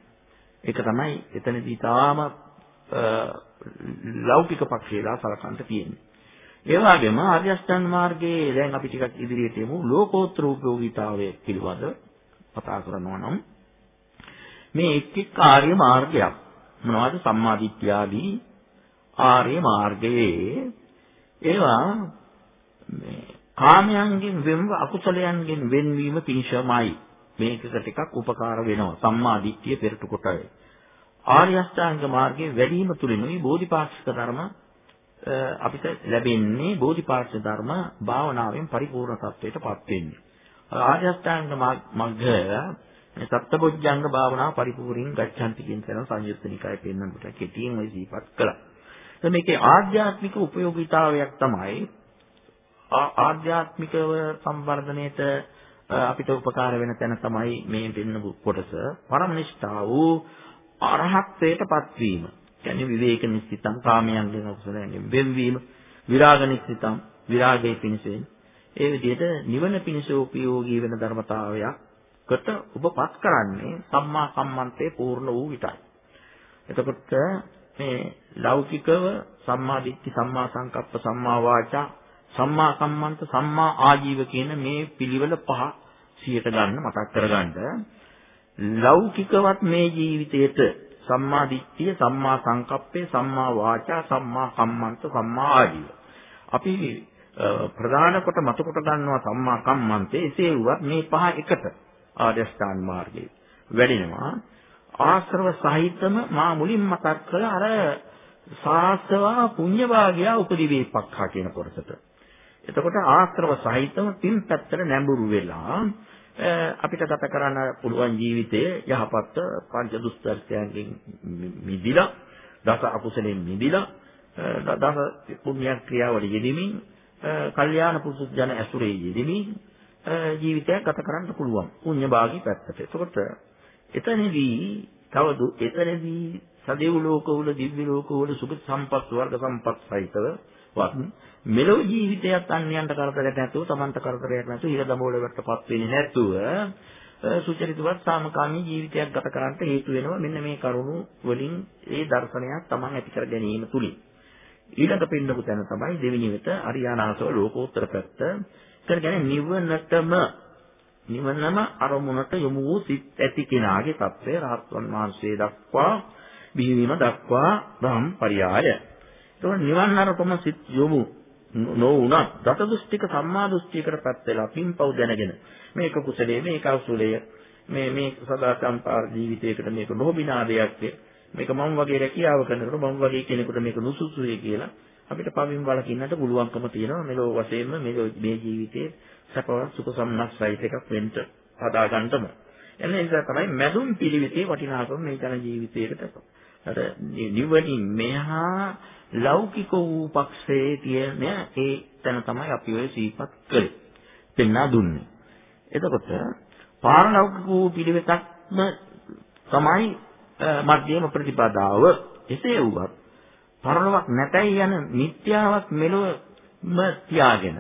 ඒක තමයි එතනදී තාම ලෞකික පක්ෂේලා සලකන්න තියෙන්නේ. ඒ වගේම ආර්ය අෂ්ටාංග මාර්ගයේ දැන් අපි ටිකක් ඉදිරියට යමු ලෝකෝත්තර උපයෝගීතාවය පිළිබඳ කතා කරනවා නම් මේ එක් එක් ආර්ය මාර්ගයක් මොනවද සම්මාදිට්ඨියාදී ආර්ය මාර්ගයේ ඒවා මේ කාමයන්ගෙන් වෙන්ව අකුසලයන්ගෙන් වෙන්වීම පිණිසමයි මේකට ටිකක් උපකාර වෙනවා සම්මාදිට්ඨිය පෙරට කොටයි ආර්ය අෂ්ටාංග මාර්ගයේ වැඩිම තුලිනුයි බෝධිපාක්ෂික ධර්ම අපිට ලැබෙන්නේ බෝධිපාක්ෂික ධර්ම භාවනාවෙන් පරිපූර්ණ තත්වයටපත් වෙන්නේ. ආර්ය අෂ්ටාංග මග්ග සත්බොජ්ජංග භාවනාව පරිපූර්ණින් ගච්ඡanti කියන තැන සංයුත්ත නිකායේ පෙන්වන්නට කෙටියෙන් ඔය සිහිපත් කළා. එතකොට මේකේ ආධ්‍යාත්මික උපයෝගීතාවයක් තමයි ආධ්‍යාත්මිකව සම්වර්ධනයේට අපිට උපකාර වෙන තැන තමයි මේ දෙන්නපු කොටස. පරමනිෂ්ඨා වූ අරහත්ත්වයටපත් වීම. කියන්නේ විවේක නිස්සිතං කාමයන්ගෙන් අකුසලයන්ගෙන් වෙන්වීම විරාග නිස්සිතං විරාගයේ පිණිසෙන් ඒ විදිහට නිවන පිණිස උපයෝගී වෙන ධර්මතාවයකට ඔබපත් කරන්නේ සම්මා කම්මන්තේ පූර්ණ වූ විටයි. එතකොට මේ ලෞකිකව සම්මා දිට්ඨි සම්මා සංකප්ප සම්මා වාචා සම්මා කම්මන්ත සම්මා ආජීව කියන මේ පිළිවෙල පහ සියයට ගන්න මතක් කරගන්න ලෞකිකවත් මේ ජීවිතේට සම්මා දිට්ඨිය, සම්මා සංකප්පය, සම්මා වාචා, සම්මා කම්මන්ත, සම්මා ආජීව. අපි ප්‍රධාන කොට මත කොට ගන්නවා සම්මා කම්මන්තේ එසේ වුවත් මේ පහ එකට ආදස්ථාන මාර්ගයේ වැඩිනවා. ආශ්‍රව සහිතම මා මුලින් මතක් කළ අර සාස්වා පුඤ්ඤ භාගය උපදිවේපක්ඛා කියන කොටසට. එතකොට ආශ්‍රව සහිතම පින් පැත්තට නැඹුරු වෙලා අපිට ගත කරන්න පුළුවන් ජීවිතයේ යහපත් පංච දුස්තරයන්ගෙන් මිදිලා දස අකුසලෙන් මිදිලා දස පුණ්‍ය ක්‍රියාවල යෙදෙමින් කල්යාණ පුරුෂ ජන ඇසුරේ යෙදෙමින් ජීවිතයක් ගත කරන්න පුළුවන් පුණ්‍ය භාගී පැත්තට. එතකොට එතනදී තව එතනදී සදේව ලෝකවල දිව්‍ය ලෝකවල සුභ සම්පත් වර්ග සම්පත් සහිතව වත් මෙලොව ජීවිතයත් අන්‍යයන්ට කරදරයක් නැතුව Tamanta කරදරයක් නැතුව හිර දමෝලකටපත් වෙන්නේ නැතුව සුචරිතවත් සාමකාමී ජීවිතයක් ගත කරන්නට හේතු වෙනවා. මෙන්න මේ කරුණු වලින් ඒ දර්ශනයක් Taman ඇති කර ගැනීම තුලින්. ඊළඟ පින්නපු තැන තමයි දෙවෙනි වෙත අරියානාසව ලෝකෝත්තර පැත්ත. කරගෙන නිවනටම නිවනම අරමුණට යොමු වූ සිත් ඇති කෙනාගේ తත්වය රහත්වන් වහන්සේ දක්වා බිහිවීම දක්වා ධම් පරියාය. ඒතකොට නිවන් අරපම සිත් යොමු නොවුණත් දස දෘෂ්ටික සම්මා දෘෂ්ටියකට පත් වෙලා පින්පව් දැනගෙන මේක කුසලයේ මේක අකුසලයේ මේ මේ සදා සම්පාර ජීවිතයකට මේක නොබිනා දෙයක් මේක මම වගේ රැකියාව කරනකොට මම වගේ කෙනෙකුට මේක නුසුසුයි කියලා අපිට පවින් වලකින්නට පුළුවන්කම තියෙනවා. මෙලෝ වශයෙන්ම මේ මේ ජීවිතයේ සපවත් සුඛ සම්නස්සයිත් එකක් වෙන්න හදා ගන්නටම එන්නේ නිසා තමයි මැදුම් පිළිවිතේ වටිනාකම මේ ජන ජීවිතයකට අර නිවනින් මෙහා ලෞකික වූ පක්ෂයේ තියෙන ඒ තැන තමයි අපි ඔය සීපත් කළේ. පෙන්වා දුන්නේ. එතකොට පාරලෞකික වූ පිළිවෙතක්ම තමයි මධ්‍යම ප්‍රතිපදාව. එසේ වුවත් පරලොවක් නැතයි යන මිත්‍යාවක් මෙලොවම තියාගෙන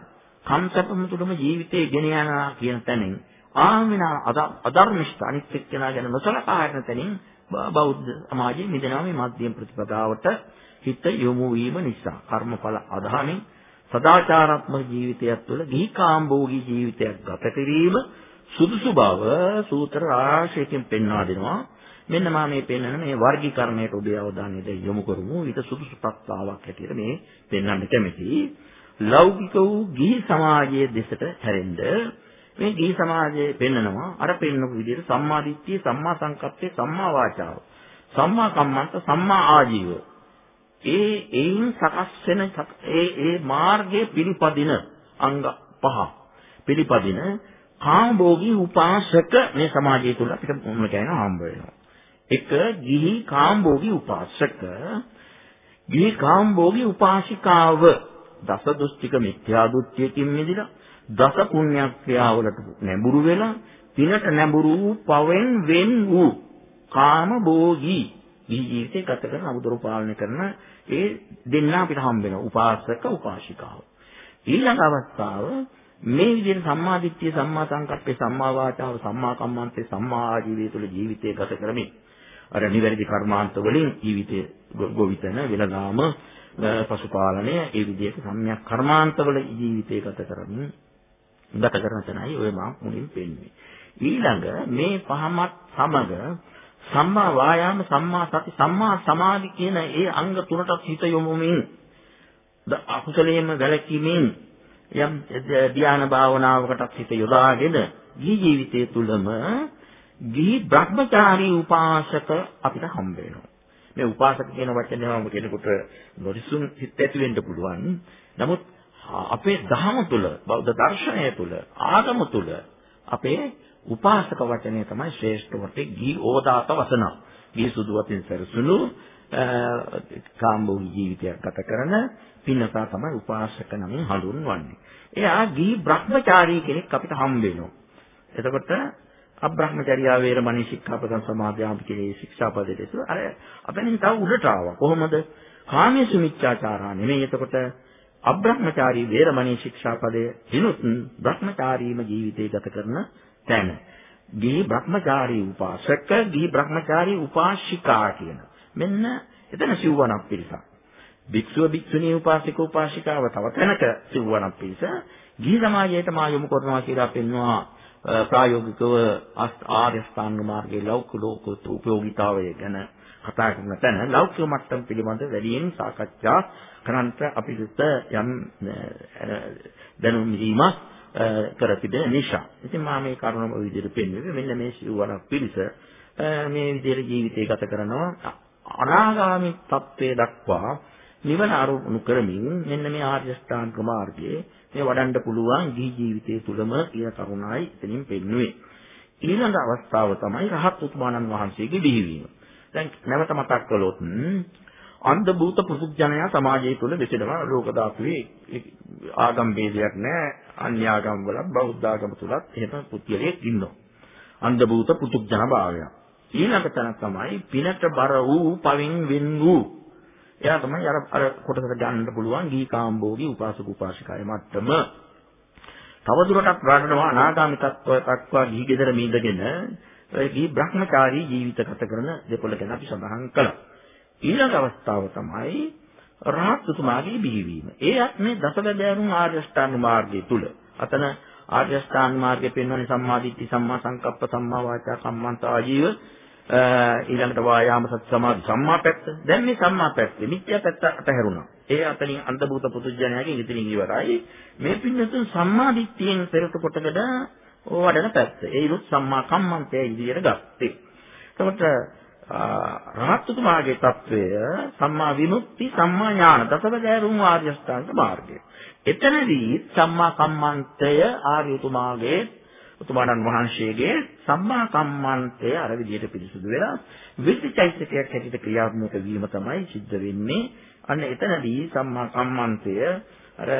කම්සපම තුළම ජීවිතේ ගෙන යනවා කියන තැනින් ආමින අධර්මිෂ්ඨ අනිත් එක්කෙනා ගැන නොසලකා හරින තැනින් බෞද්ධ සමාජයේ මිදෙනවා මේ මධ්‍යම ප්‍රතිපදාවට හිත යොමු වීම නිසා කර්මඵල අදහමින් සදාචාරාත්මක ජීවිතයක් තුළ ගිහි කාම්භෝගී ජීවිතයක් ගත කිරීම සුදුසු බව සූත්‍ර රාශියකින් පෙන්වා දෙනවා. මෙන්න මා මේ පෙන්වන මේ වර්ගීකරණයට ඔබේ අවධානය යොමු කරමු. ඊට සුදුසු ප්‍රස්තාවක් හැටියට මේ පෙන්වන්න කැමැති. ලෞකික වූ ගිහි සමාජයේ දෙසට හැරෙන්න මේ ගිහි සමාජයේ පෙන්නනවා අර පෙන්නපු විදිහට සම්මා දිට්ඨිය, සම්මා සංකප්පේ, සම්මා වාචාව, සම්මා කම්මන්ත, සම්මා ආජීව. ඒ එයින් සකස් වෙන ඒ ඒ මාර්ගයේ පිළිපදින අංග පහ පිළිපදින කාමභෝගී උපාසක මේ සමාජය තුළ අපිට මොන කියන හම්බ වෙනවා. එක ගිහි කාමභෝගී උපාසක ගිහි කාමභෝගී උපාසිකාව දස දුෂ්ටික මිත්‍යා දෘෂ්ටියකින් මිදලා දස පුණ්‍යක්‍රියාවලට නැඹුරු වෙලා පිනට නැඹුරු වූ පවෙන් වෙන් වූ කාමභෝගී ගිහි ජීවිතේ ගත කරන අමුදොර පාලනය කරන ඒ දෙන්න අපිට හම්බ වෙනවා උපාසක උපාසිකාව. ඊළඟ අවස්ථාව මේ විදිහට සම්මා දිට්ඨිය සම්මා සංකප්පේ සම්මා වාචාව සම්මා කම්මන්තේ සම්මා ආජීවය තුළ ජීවිතය ගත කරමින් අර නිවැරදි කර්මාන්ත වලින් ජීවිතය ගොවිතැන වෙලදාම පසුපාලනය ඒ විදිහට සම්‍යක් කර්මාන්තවල ජීවිතය ගත කරමින් ගත කරන තැනයි ඔය මා මුලින් පෙන්වන්නේ ඊළඟ මේ පහමත් සමග සම්මා වායාම සම්මා සති සම්මා සමාධි කියන ඒ අංග තුනට හිත යොමුමින් අකුසලයෙන්ම වැළකීමෙන් යම් ධ්‍යාන භාවනාවකටත් හිත යොදාගෙන ගිහි ජීවිතය තුළම ගිහි බ්‍රහ්මචාරී උපාසක අපිට හම්බ වෙනවා. මේ උපාසක කියන වචනයම කෙනෙකුට නොරිසුන් හිත ඇති වෙන්න පුළුවන්. නමුත් අපේ ධර්ම තුල බෞද්ධ දර්ශනය තුල ආගම තුල අපේ උපාසක වචනය තමයි ශ්‍රේෂ්ඨ වටේ ගිහි ඕදාත වසන. ගිහි සුදු වතින් සරසුණු කාම්බෝගී ජීවිතයක් ගත කරන පින්නතා තමයි උපාසක නමින් හඳුන්වන්නේ. එයා ගිහි බ්‍රහ්මචාරී කෙනෙක් අපිට හම්බ වෙනවා. එතකොට අබ්‍රහ්මචර්යා වේරමණී ශික්ෂාපදං සමාදියාපි කියන ශික්ෂාපදයට අර අපෙන් තව උඩට ආවා. කොහොමද? කාමේසු මිච්ඡාචාරා නෙමෙයි. එතකොට අබ්‍රහ්මචාරී වේරමණී ශික්ෂාපදයේ දිනුත් බ්‍රහ්මචාරීම ජීවිතය ගත කරන තැන. ගිහි බ්‍රහ්මචාරී උපාසක, ගිහි බ්‍රහ්මචාරී උපාසිකා කියන. මෙන්න එතන සිව්වණක් පිරිසක්. භික්ෂුව භික්ෂුණී උපාසික උපාසිකාව තව තැනක සිව්වණක් පිරිස ගිහි සමාජයට මා යොමු කරනවා කියලා පෙන්වනවා ප්‍රායෝගිකව ආර්ය ස්ථාංග මාර්ගයේ ලෞකික ලෝකෝත්තර උපයෝගීතාවය ගැන කතා කරන තැන ලෞකික මට්ටම පිළිබඳ වැඩියෙන් සාකච්ඡා කරන්නට අපිට යම් දැනුම් දීමක් කර තිබෙන නිසා. ඉතින් මා මේ කරුණම විදිහට පෙන්වුවේ මෙන්න මේ සිව්වණක් පිරිස මේ විදිහට ජීවිතය ගත කරනවා අනාගාමී තත්වයේ දක්වා නිවන අරුණු කරමින් මෙන්න මේ ආර්ය ශ්‍රාන්ක මාර්ගයේ මේ වඩන්න පුළුවන් ගිහි ජීවිතය තුළම කියන කරුණයි එතනින් පෙන්වුවේ. ඊළඟ අවස්ථාව තමයි රහත් උතුමාණන් වහන්සේගේ බිහිවීම. දැන් නැවත මතක් කළොත් අන්ධ භූත පුදුජනයා සමාජය තුළ විසිනවා ලෝක ධාතුවේ ආගම් ભેදයක් නැහැ. අන්‍ය ආගම් වල බෞද්ධ ආගම තුලත් එහෙම පුත්‍යලයක් ඉන්නවා. අන්ධ භූත පුදුජන භාවය. ඊළඟ තැන තමයි පිනට බර වූ පවින් වෙන් වූ එයා තමයි අර අර කොටසට ගන්න පුළුවන් ගී කාම්බෝගී උපාසක උපාසිකාය මට්ටම. තවදුරටත් වඩනවා අනාගාමී තත්ත්වය දක්වා ගිහි ගෙදර මිදගෙන ඒ ගිහි බ්‍රහ්මචාරී ජීවිත ගත කරන දෙපොළ ගැන අපි සඳහන් කළා. ඊළඟ අවස්ථාව තමයි රහත් උතුමාගේ බිහිවීම. ඒත් මේ දසබදෑරුම් ආර්ය අෂ්ටාංග මාර්ගය තුල. අතන ආර්ය අෂ්ටාංග මාර්ගය පෙන්වන්නේ සම්මාදිට්ඨි, සම්මා සංකප්ප, සම්මා වාචා, සම්මන්ත ආජීව ඊළඟට වායාම සති සමාධි සම්මා පැත්ත. දැන් මේ සම්මා පැත්තේ මිත්‍යා පැත්ත අතහැරුණා. ඒ අතනින් අන්ධභූත පුදුජනයාගේ ඉදිරින් ඉවරයි. මේ පින්නතුන් සම්මා දිට්ඨියෙන් පෙරට කොටගෙන වඩන පැත්ත. ඒ ඉරුත් සම්මා කම්මන්තය ඉදිරියට ගත්තේ. එතකොට රහත්තුමාගේ తත්වය සම්මා විමුක්ති සම්මා ඥාන දසබදෑරුම් ආර්ය අෂ්ටාංග මාර්ගය. එතනදී සම්මා කම්මන්තය ආර්යතුමාගේ උතුමාණන් වහන්සේගේ සම්මා කම්මන්තය අර විදිහට පිරිසුදු වෙලා විචිතයිසිකයක් හැටියට ක්‍රියාත්මක වීම තමයි සිද්ධ වෙන්නේ. අන්න එතනදී සම්මා කම්මන්තය අර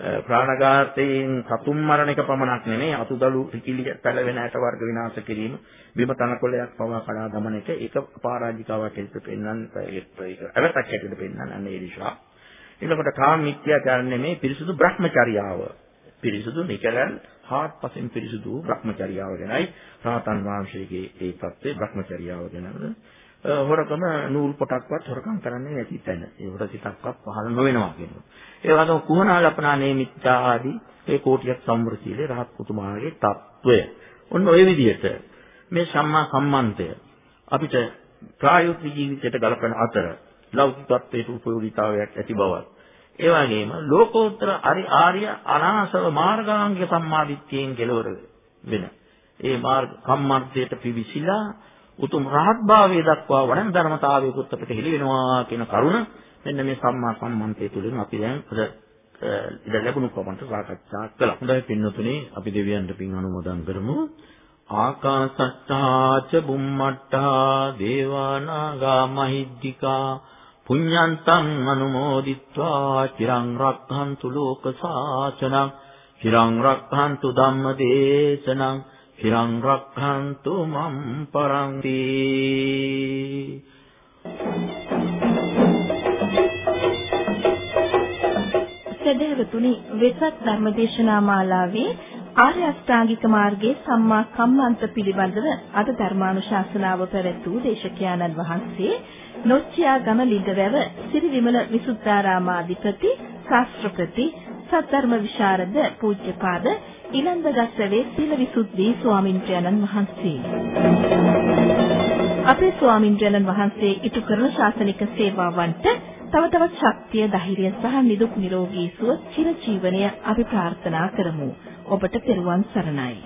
ප්‍රාණඝාතයෙන් සතුම් මරණ එක පමණක් නෙමෙයි අතුදලු පිකිලි පැලවෙන ඇට වර්ග විනාශ කිරීම බිම තනකොළයක් පවා කඩා දමන එක ඒක පරාජිකාවක් හැටියට පෙන්වන්න ඒක අවතක් හැටියට පෙන්වන්න අන්න ඒ නිසා ඊළඟට කාම මිත්‍යාචාර නෙමෙයි පිරිසුදු බ්‍රහ්මචර්යාව පිරිසුදු නිකලන් හාත්පසින් පිරිසුදු වූ භ්‍රමචර්යාව ගැනයි රාතන් වහන්සේගේ ඒ தත්ත්වේ භ්‍රමචර්යාව ගැනද හොරකම නූල් පොටක්වත් හොරකම් කරන්නේ නැති තැන. ඒවට සිතක්වත් පහළ නොවෙනවා කියනවා. ඒ වගේම කුහනා ලපනා නේමිත්තා ආදී ඒ කෝටියක් සම්වෘතියේ රහත් පුතුමාගේ తত্ত্বය. ඔන්න ඔය විදිහට මේ සම්මා සම්මන්තය අපිට ප්‍රායෝගික ජීවිතයට ගලපන අතර ලෞකිකත්වයට උපයෝගීතාවයක් ඇති බවත් ඒ වගේම ලෝකෝත්තර අරි ආර්ය අනාසව මාර්ගාංගික සම්මාදිට්ඨියෙන් කෙලවර වෙන ඒ මාර්ග සම්මාර්ථයට පිවිසිලා උතුම් රහත් භාවයේ දක්වා වඩන ධර්මතාවයකුත් අපිට හෙළි වෙනවා කියන කරුණ මෙන්න මේ සම්මා සම්මන්තය තුළින් අපි දැන් අද ඉඳ ලැබුණු ප්‍රමණයට සාකච්ඡා කළා. හොඳයි පින්නතුනේ අපි දෙවියන්ට පින් අනුමෝදන් කරමු. ආකාසට්ටා ච බුම්මට්ටා දේවානාගා මහිද්దికා පුඤ්ඤන්තං අනුමෝදිත්වා චිරං රක්ඛන්තු ලෝක සාසනං චිරං රක්ඛන්තු ධම්ම දේශනං චිරං රක්ඛන්තු මම් පරන්ති. සදහවතුනි වෙසක් ධර්මදේශනා මාලාවේ ආර්ය අෂ්ටාංගික මාර්ගයේ සම්මා කම්මන්ත පිළිබඳව අද ධර්මානුශාසනාව පැවැත්වූ දේශකයාණන් වහන්සේ නොච්චියා ගම ලිඳවැව සිරිවිමල විසුද්ධාරාමාධිපති ශාස්ත්‍රපති සද්ධර්ම විශාරද පූජ්‍යපාද ඉලන්දගස්සවේ සීල විසුද්ධි ස්වාමින්ද්‍රයන්න් වහන්සේ. අපේ ස්වාමින්ද්‍රයන්න් වහන්සේ ඉටු කරන ශාසනික සේවාවන්ට තව තවත් ශක්තිය ධෛර්යය සහ නිදුක් නිරෝගී සුව චිර ජීවනය අපි ප්‍රාර්ථනා කරමු. ඔබට පෙරුවන් සරණයි.